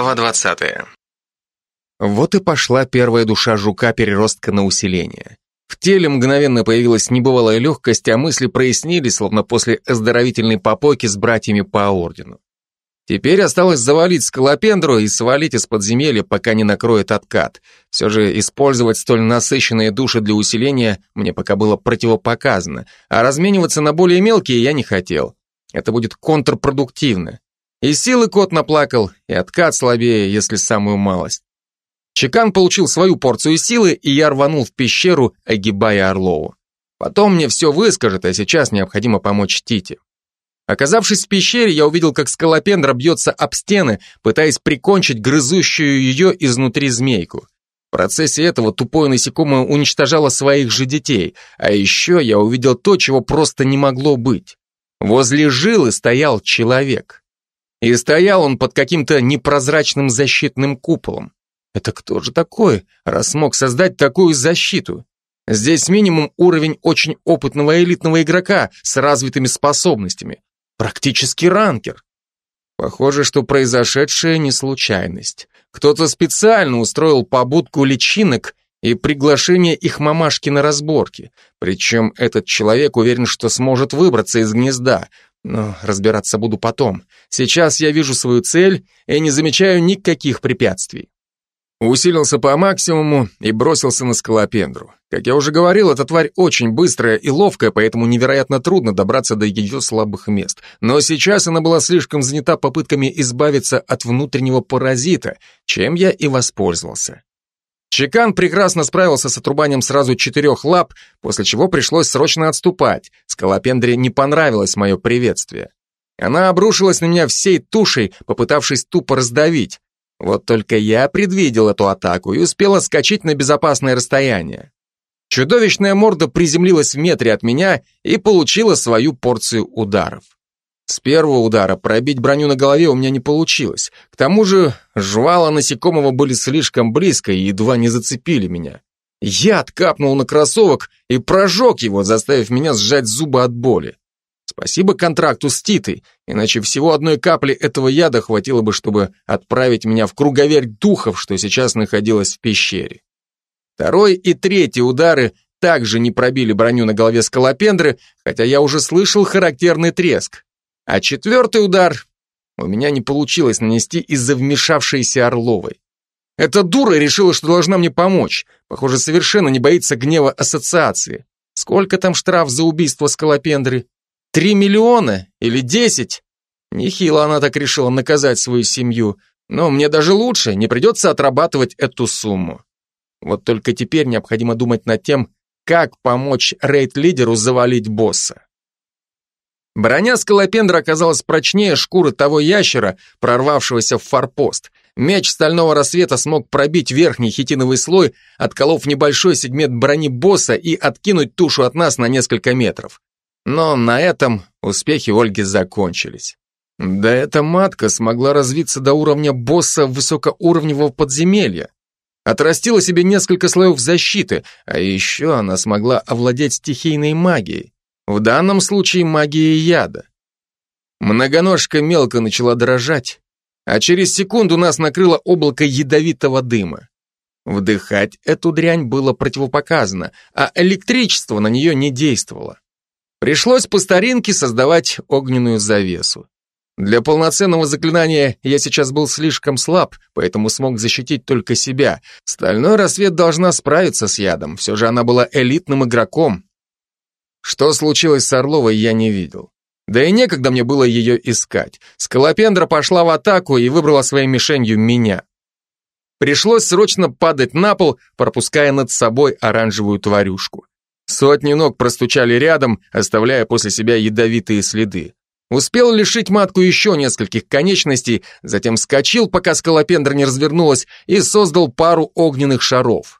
Глава 20. Вот и пошла первая душа жука-переростка на усиление. В теле мгновенно появилась небывалая легкость, а мысли прояснились, словно после оздоровительной попойки с братьями по ордену. Теперь осталось завалить скалопендру и свалить из подземелья, пока не накроет откат. Все же использовать столь насыщенные души для усиления мне пока было противопоказано, а размениваться на более мелкие я не хотел. Это будет контрпродуктивно. И силы кот наплакал, и откат слабее, если самую малость. Чекан получил свою порцию силы, и я рванул в пещеру, огибая Орлову. Потом мне все выскажет, а сейчас необходимо помочь Тите. Оказавшись в пещере, я увидел, как скалопендра бьется об стены, пытаясь прикончить грызущую ее изнутри змейку. В процессе этого тупое насекомое уничтожало своих же детей, а еще я увидел то, чего просто не могло быть. Возле жилы стоял человек. И стоял он под каким-то непрозрачным защитным куполом. Это кто же такой, раз смог создать такую защиту? Здесь минимум уровень очень опытного элитного игрока с развитыми способностями. Практически ранкер. Похоже, что произошедшее не случайность. Кто-то специально устроил побудку личинок и приглашение их мамашки на разборки. Причем этот человек уверен, что сможет выбраться из гнезда, но разбираться буду потом. Сейчас я вижу свою цель и не замечаю никаких препятствий. Усилился по максимуму и бросился на скалопендру. Как я уже говорил, эта тварь очень быстрая и ловкая, поэтому невероятно трудно добраться до ее слабых мест. Но сейчас она была слишком занята попытками избавиться от внутреннего паразита, чем я и воспользовался. Чекан прекрасно справился с отрубанием сразу четырех лап, после чего пришлось срочно отступать. Скалопендре не понравилось мое приветствие. Она обрушилась на меня всей тушей, попытавшись тупо раздавить. Вот только я предвидел эту атаку и успел отскочить на безопасное расстояние. Чудовищная морда приземлилась в метре от меня и получила свою порцию ударов. С первого удара пробить броню на голове у меня не получилось. К тому же жвала насекомого были слишком близко и едва не зацепили меня. Яд капнул на кроссовок и прожег его, заставив меня сжать зубы от боли. Спасибо контракту с Титой, иначе всего одной капли этого яда хватило бы, чтобы отправить меня в круговерь духов, что сейчас находилась в пещере. Второй и третий удары также не пробили броню на голове скалопендры, хотя я уже слышал характерный треск. А четвертый удар у меня не получилось нанести из-за вмешавшейся Орловой. Эта дура решила, что должна мне помочь. Похоже, совершенно не боится гнева ассоциации. Сколько там штраф за убийство скалопендры? Три миллиона или десять? Нехило она так решила наказать свою семью, но мне даже лучше, не придется отрабатывать эту сумму. Вот только теперь необходимо думать над тем, как помочь рейд-лидеру завалить босса. Броня скалопендра оказалась прочнее шкуры того ящера, прорвавшегося в форпост. Меч стального рассвета смог пробить верхний хитиновый слой, отколов небольшой сегмент брони босса и откинуть тушу от нас на несколько метров. Но на этом успехи Ольги закончились. Да эта матка смогла развиться до уровня босса высокоуровневого подземелья. Отрастила себе несколько слоев защиты, а еще она смогла овладеть стихийной магией. В данном случае магией яда. Многоножка мелко начала дрожать, а через секунду нас накрыло облако ядовитого дыма. Вдыхать эту дрянь было противопоказано, а электричество на нее не действовало. Пришлось по старинке создавать огненную завесу. Для полноценного заклинания я сейчас был слишком слаб, поэтому смог защитить только себя. Стальной рассвет должна справиться с ядом, все же она была элитным игроком. Что случилось с Орловой, я не видел. Да и некогда мне было ее искать. Скалопендра пошла в атаку и выбрала своей мишенью меня. Пришлось срочно падать на пол, пропуская над собой оранжевую тварюшку. Сотни ног простучали рядом, оставляя после себя ядовитые следы. Успел лишить матку еще нескольких конечностей, затем скочил, пока скалопендра не развернулась, и создал пару огненных шаров.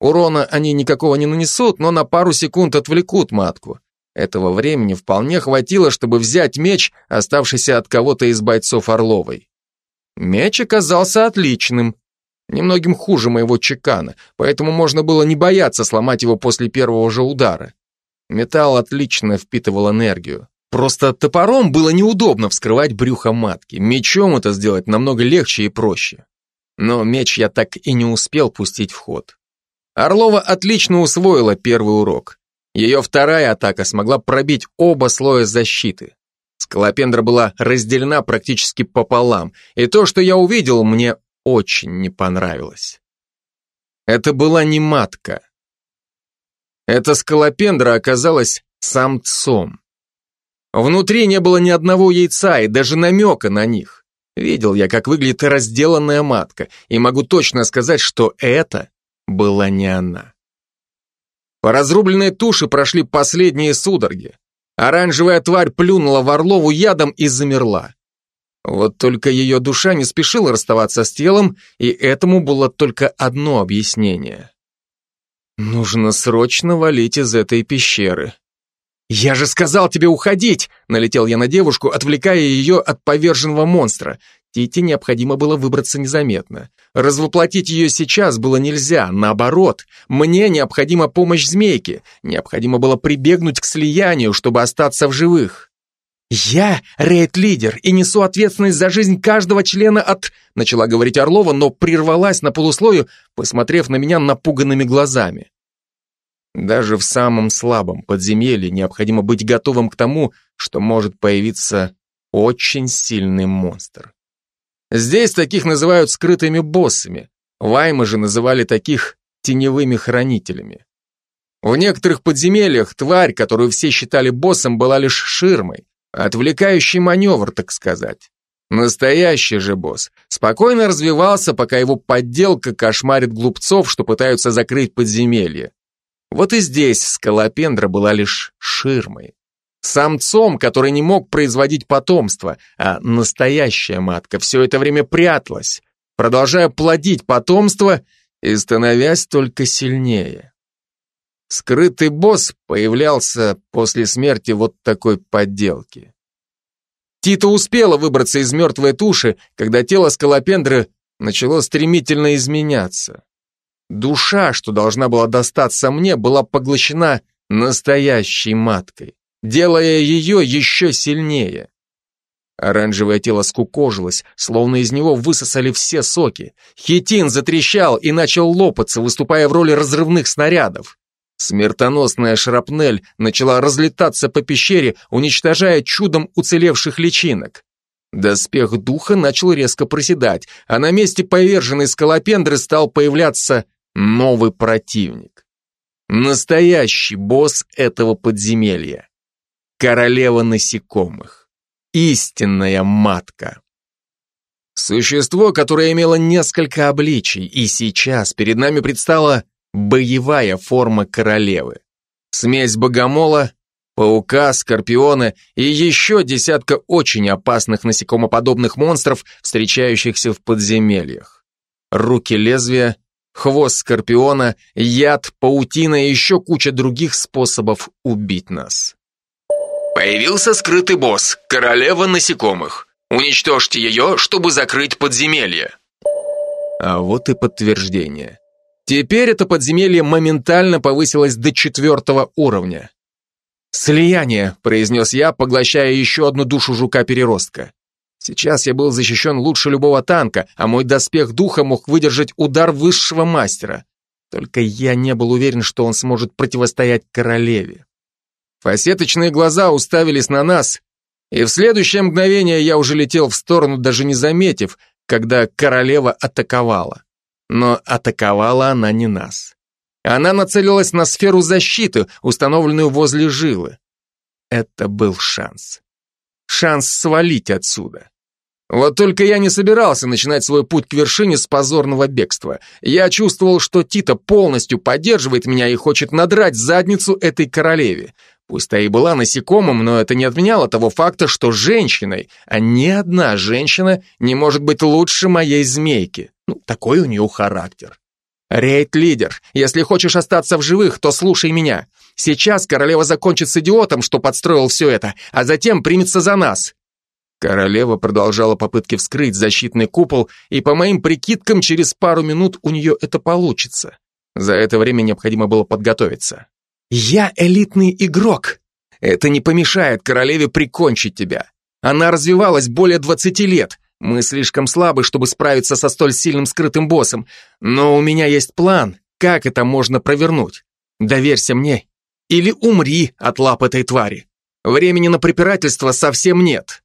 Урона они никакого не нанесут, но на пару секунд отвлекут матку. Этого времени вполне хватило, чтобы взять меч, оставшийся от кого-то из бойцов Орловой. Меч оказался отличным, немногим хуже моего чекана, поэтому можно было не бояться сломать его после первого же удара. Металл отлично впитывал энергию. Просто топором было неудобно вскрывать брюхо матки. Мечом это сделать намного легче и проще. Но меч я так и не успел пустить в ход. Орлова отлично усвоила первый урок. Ее вторая атака смогла пробить оба слоя защиты. Скалопендра была разделена практически пополам, и то, что я увидел, мне очень не понравилось. Это была не матка. Эта скалопендра оказалась самцом. Внутри не было ни одного яйца и даже намека на них. Видел я, как выглядит разделанная матка, и могу точно сказать, что это была не она. По разрубленной туше прошли последние судороги. Оранжевая тварь плюнула в Орлову ядом и замерла. Вот только ее душа не спешила расставаться с телом, и этому было только одно объяснение. Нужно срочно валить из этой пещеры. «Я же сказал тебе уходить!» Налетел я на девушку, отвлекая ее от поверженного монстра. Тите необходимо было выбраться незаметно. Развоплотить ее сейчас было нельзя, наоборот. Мне необходима помощь змейки. Необходимо было прибегнуть к слиянию, чтобы остаться в живых. «Я рейд-лидер и несу ответственность за жизнь каждого члена от...» Начала говорить Орлова, но прервалась на полуслою, посмотрев на меня напуганными глазами. Даже в самом слабом подземелье необходимо быть готовым к тому, что может появиться очень сильный монстр. Здесь таких называют скрытыми боссами. Ваймы же называли таких теневыми хранителями. В некоторых подземельях тварь, которую все считали боссом, была лишь ширмой, отвлекающий маневр, так сказать. Настоящий же босс спокойно развивался, пока его подделка кошмарит глупцов, что пытаются закрыть подземелье. Вот и здесь скалопендра была лишь ширмой. Самцом, который не мог производить потомство, а настоящая матка все это время пряталась, продолжая плодить потомство и становясь только сильнее. Скрытый босс появлялся после смерти вот такой подделки. Тита успела выбраться из мертвой туши, когда тело скалопендры начало стремительно изменяться. Душа, что должна была достаться мне, была поглощена настоящей маткой, делая ее еще сильнее. Оранжевое тело скукожилось, словно из него высосали все соки. Хитин затрещал и начал лопаться, выступая в роли разрывных снарядов. Смертоносная шрапнель начала разлетаться по пещере, уничтожая чудом уцелевших личинок. Доспех духа начал резко проседать, а на месте поверженной скалопендры стал появляться новый противник. Настоящий босс этого подземелья. Королева насекомых. Истинная матка. Существо, которое имело несколько обличий, и сейчас перед нами предстала боевая форма королевы. Смесь богомола, паука, скорпиона и еще десятка очень опасных насекомоподобных монстров, встречающихся в подземельях. Руки лезвия, хвост скорпиона, яд, паутина и еще куча других способов убить нас. Появился скрытый босс, королева насекомых. Уничтожьте ее, чтобы закрыть подземелье. А вот и подтверждение. Теперь это подземелье моментально повысилось до четвертого уровня. «Слияние», — произнес я, поглощая еще одну душу жука-переростка. Сейчас я был защищен лучше любого танка, а мой доспех духа мог выдержать удар высшего мастера. Только я не был уверен, что он сможет противостоять королеве. Фасеточные глаза уставились на нас, и в следующее мгновение я уже летел в сторону, даже не заметив, когда королева атаковала. Но атаковала она не нас. Она нацелилась на сферу защиты, установленную возле жилы. Это был шанс шанс свалить отсюда. Вот только я не собирался начинать свой путь к вершине с позорного бегства. Я чувствовал, что Тита полностью поддерживает меня и хочет надрать задницу этой королеве. Пусть та и была насекомым, но это не отменяло того факта, что женщиной, а ни одна женщина не может быть лучше моей змейки. Ну, такой у нее характер. Рейд-лидер, если хочешь остаться в живых, то слушай меня. Сейчас королева закончит с идиотом, что подстроил все это, а затем примется за нас. Королева продолжала попытки вскрыть защитный купол, и по моим прикидкам, через пару минут у нее это получится. За это время необходимо было подготовиться. «Я элитный игрок. Это не помешает королеве прикончить тебя. Она развивалась более 20 лет. Мы слишком слабы, чтобы справиться со столь сильным скрытым боссом. Но у меня есть план, как это можно провернуть. Доверься мне или умри от лап этой твари. Времени на препирательство совсем нет.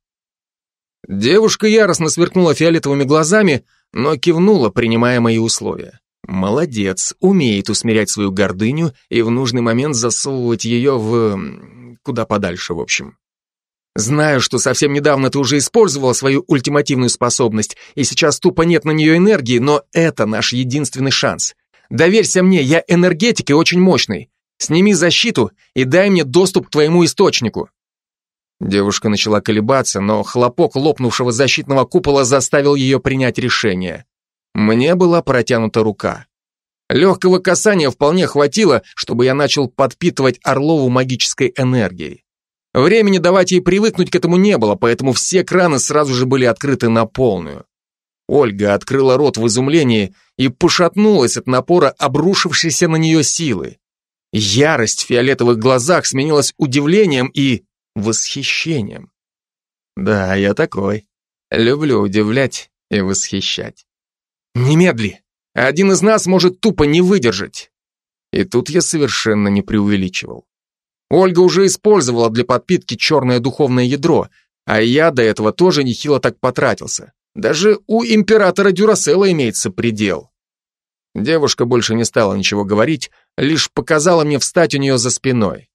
Девушка яростно сверкнула фиолетовыми глазами, но кивнула, принимая мои условия. Молодец, умеет усмирять свою гордыню и в нужный момент засовывать ее в... куда подальше, в общем. Знаю, что совсем недавно ты уже использовала свою ультимативную способность, и сейчас тупо нет на нее энергии, но это наш единственный шанс. Доверься мне, я энергетик и очень мощный. Сними защиту и дай мне доступ к твоему источнику. Девушка начала колебаться, но хлопок лопнувшего защитного купола заставил ее принять решение. Мне была протянута рука. Легкого касания вполне хватило, чтобы я начал подпитывать Орлову магической энергией. Времени давать ей привыкнуть к этому не было, поэтому все краны сразу же были открыты на полную. Ольга открыла рот в изумлении и пошатнулась от напора обрушившейся на нее силы. Ярость в фиолетовых глазах сменилась удивлением и восхищением. Да, я такой. Люблю удивлять и восхищать. Немедли. Один из нас может тупо не выдержать. И тут я совершенно не преувеличивал. Ольга уже использовала для подпитки черное духовное ядро, а я до этого тоже нехило так потратился. Даже у императора Дюрасела имеется предел. Девушка больше не стала ничего говорить, лишь показала мне встать у нее за спиной.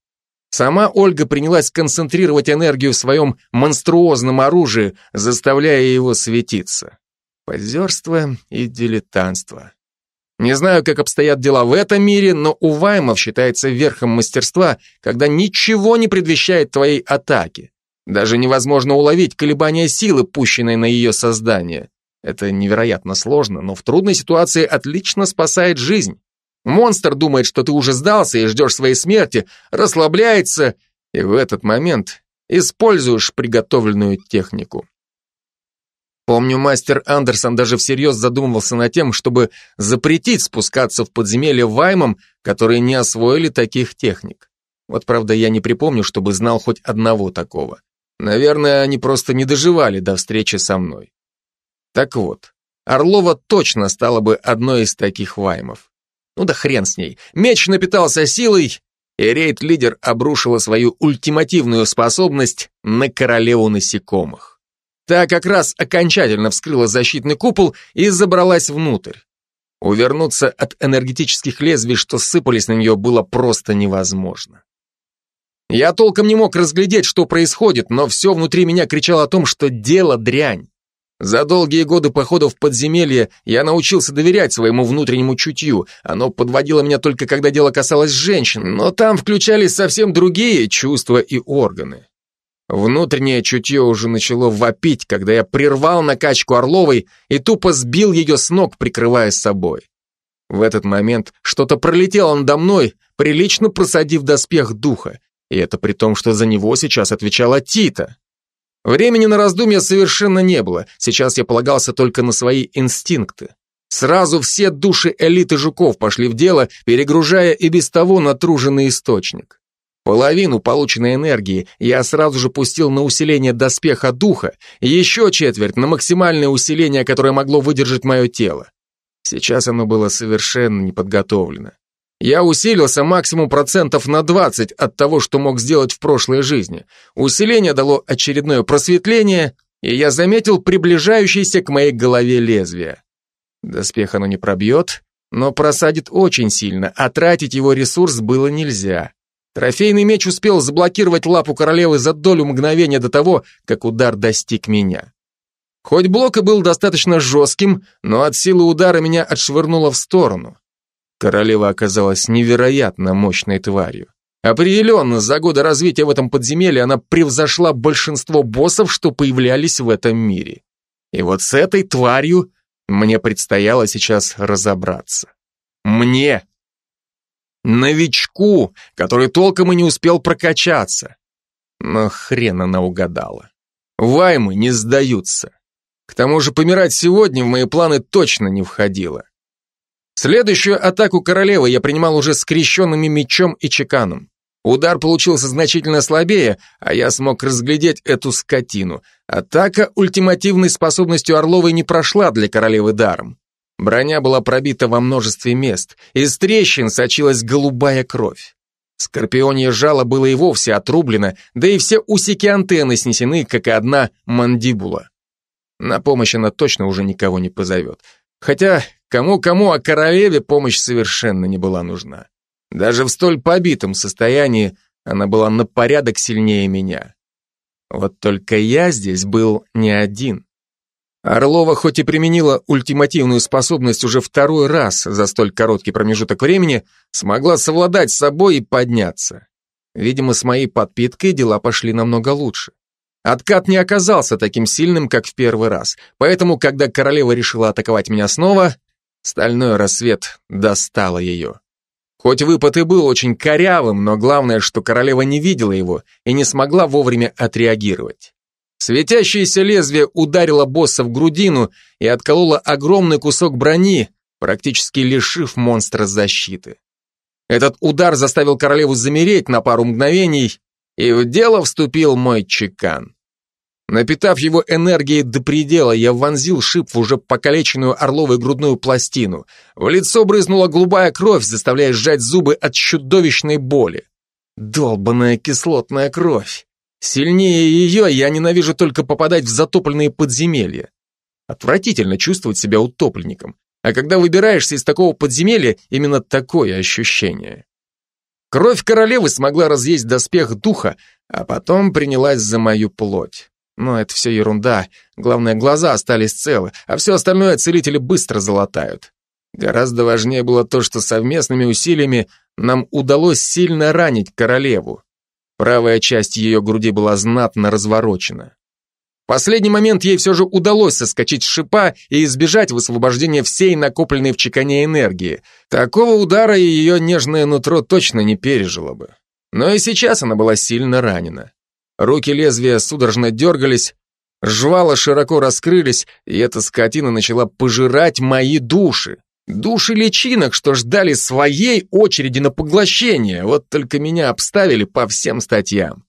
Сама Ольга принялась концентрировать энергию в своем монструозном оружии, заставляя его светиться. Позерство и дилетантство. Не знаю, как обстоят дела в этом мире, но у Ваймов считается верхом мастерства, когда ничего не предвещает твоей атаки. Даже невозможно уловить колебания силы, пущенной на ее создание. Это невероятно сложно, но в трудной ситуации отлично спасает жизнь. Монстр думает, что ты уже сдался и ждешь своей смерти, расслабляется, и в этот момент используешь приготовленную технику. Помню, мастер Андерсон даже всерьез задумывался над тем, чтобы запретить спускаться в подземелье ваймам, которые не освоили таких техник. Вот правда, я не припомню, чтобы знал хоть одного такого. Наверное, они просто не доживали до встречи со мной. Так вот, Орлова точно стала бы одной из таких ваймов. Ну да хрен с ней. Меч напитался силой, и рейд-лидер обрушила свою ультимативную способность на королеву насекомых. Та как раз окончательно вскрыла защитный купол и забралась внутрь. Увернуться от энергетических лезвий, что сыпались на нее, было просто невозможно. Я толком не мог разглядеть, что происходит, но все внутри меня кричало о том, что дело дрянь. За долгие годы походов в подземелье я научился доверять своему внутреннему чутью. Оно подводило меня только когда дело касалось женщин, но там включались совсем другие чувства и органы. Внутреннее чутье уже начало вопить, когда я прервал накачку Орловой и тупо сбил ее с ног, прикрывая собой. В этот момент что-то пролетело надо мной, прилично просадив доспех духа, и это при том, что за него сейчас отвечала Тита. Времени на раздумья совершенно не было, сейчас я полагался только на свои инстинкты. Сразу все души элиты жуков пошли в дело, перегружая и без того натруженный источник. Половину полученной энергии я сразу же пустил на усиление доспеха духа, еще четверть на максимальное усиление, которое могло выдержать мое тело. Сейчас оно было совершенно неподготовлено. Я усилился максимум процентов на 20 от того, что мог сделать в прошлой жизни. Усиление дало очередное просветление, и я заметил приближающееся к моей голове лезвие. Доспех оно не пробьет, но просадит очень сильно, а тратить его ресурс было нельзя. Трофейный меч успел заблокировать лапу королевы за долю мгновения до того, как удар достиг меня. Хоть блок и был достаточно жестким, но от силы удара меня отшвырнуло в сторону. Королева оказалась невероятно мощной тварью. Определенно, за годы развития в этом подземелье она превзошла большинство боссов, что появлялись в этом мире. И вот с этой тварью мне предстояло сейчас разобраться. Мне! Новичку, который толком и не успел прокачаться. Но хрен она угадала. Ваймы не сдаются. К тому же помирать сегодня в мои планы точно не входило. Следующую атаку королевы я принимал уже скрещенными мечом и чеканом. Удар получился значительно слабее, а я смог разглядеть эту скотину. Атака ультимативной способностью Орловой не прошла для королевы даром. Броня была пробита во множестве мест, из трещин сочилась голубая кровь. Скорпионье жало было и вовсе отрублено, да и все усики антенны снесены, как и одна мандибула. На помощь она точно уже никого не позовет. Хотя кому-кому, а королеве помощь совершенно не была нужна. Даже в столь побитом состоянии она была на порядок сильнее меня. Вот только я здесь был не один. Орлова хоть и применила ультимативную способность уже второй раз за столь короткий промежуток времени, смогла совладать с собой и подняться. Видимо, с моей подпиткой дела пошли намного лучше. Откат не оказался таким сильным, как в первый раз, поэтому, когда королева решила атаковать меня снова, стальной рассвет достала ее. Хоть выпад и был очень корявым, но главное, что королева не видела его и не смогла вовремя отреагировать. Светящееся лезвие ударило босса в грудину и откололо огромный кусок брони, практически лишив монстра защиты. Этот удар заставил королеву замереть на пару мгновений, и в дело вступил мой чекан. Напитав его энергией до предела, я вонзил шип в уже покалеченную орловой грудную пластину. В лицо брызнула голубая кровь, заставляя сжать зубы от чудовищной боли. Долбаная кислотная кровь. Сильнее ее я ненавижу только попадать в затопленные подземелья. Отвратительно чувствовать себя утопленником. А когда выбираешься из такого подземелья, именно такое ощущение. Кровь королевы смогла разъесть доспех духа, а потом принялась за мою плоть. Но это все ерунда. Главное, глаза остались целы, а все остальное целители быстро залатают. Гораздо важнее было то, что совместными усилиями нам удалось сильно ранить королеву. Правая часть ее груди была знатно разворочена. В последний момент ей все же удалось соскочить с шипа и избежать высвобождения всей накопленной в чекане энергии. Такого удара ее нежное нутро точно не пережило бы. Но и сейчас она была сильно ранена. Руки лезвия судорожно дергались, жвала широко раскрылись, и эта скотина начала пожирать мои души. Души личинок, что ждали своей очереди на поглощение, вот только меня обставили по всем статьям.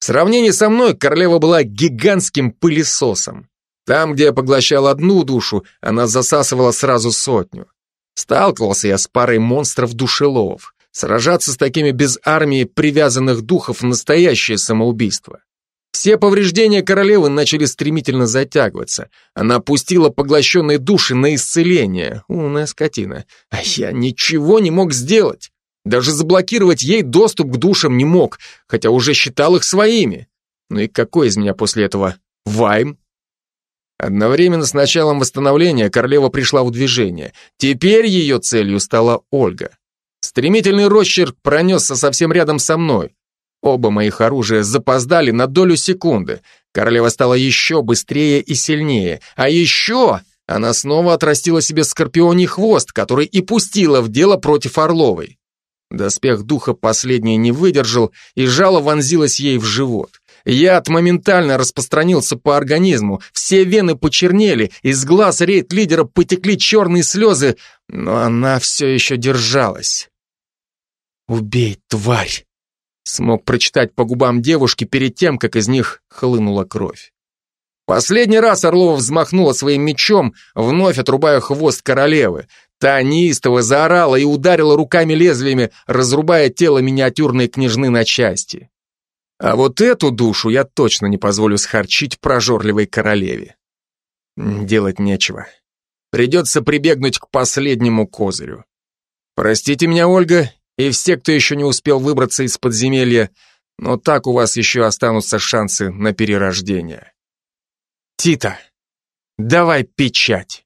В сравнении со мной королева была гигантским пылесосом. Там, где я поглощал одну душу, она засасывала сразу сотню. Сталкивался я с парой монстров-душеловов. Сражаться с такими без армии привязанных духов – настоящее самоубийство. Все повреждения королевы начали стремительно затягиваться. Она опустила поглощенные души на исцеление. Умная скотина. А я ничего не мог сделать. Даже заблокировать ей доступ к душам не мог, хотя уже считал их своими. Ну и какой из меня после этого вайм? Одновременно с началом восстановления королева пришла в движение. Теперь ее целью стала Ольга. Стремительный росчерк пронесся совсем рядом со мной. Оба моих оружия запоздали на долю секунды. Королева стала еще быстрее и сильнее. А еще она снова отрастила себе скорпионий хвост, который и пустила в дело против Орловой. Доспех духа последний не выдержал, и жало вонзилось ей в живот. Яд моментально распространился по организму, все вены почернели, из глаз рейд-лидера потекли черные слезы, но она все еще держалась. «Убей, тварь!» Смог прочитать по губам девушки перед тем, как из них хлынула кровь. Последний раз Орлова взмахнула своим мечом, вновь отрубая хвост королевы. Та неистово заорала и ударила руками лезвиями, разрубая тело миниатюрной княжны на части. А вот эту душу я точно не позволю схарчить прожорливой королеве. Делать нечего. Придется прибегнуть к последнему козырю. Простите меня, Ольга, и все, кто еще не успел выбраться из подземелья, но так у вас еще останутся шансы на перерождение. Тита, давай печать.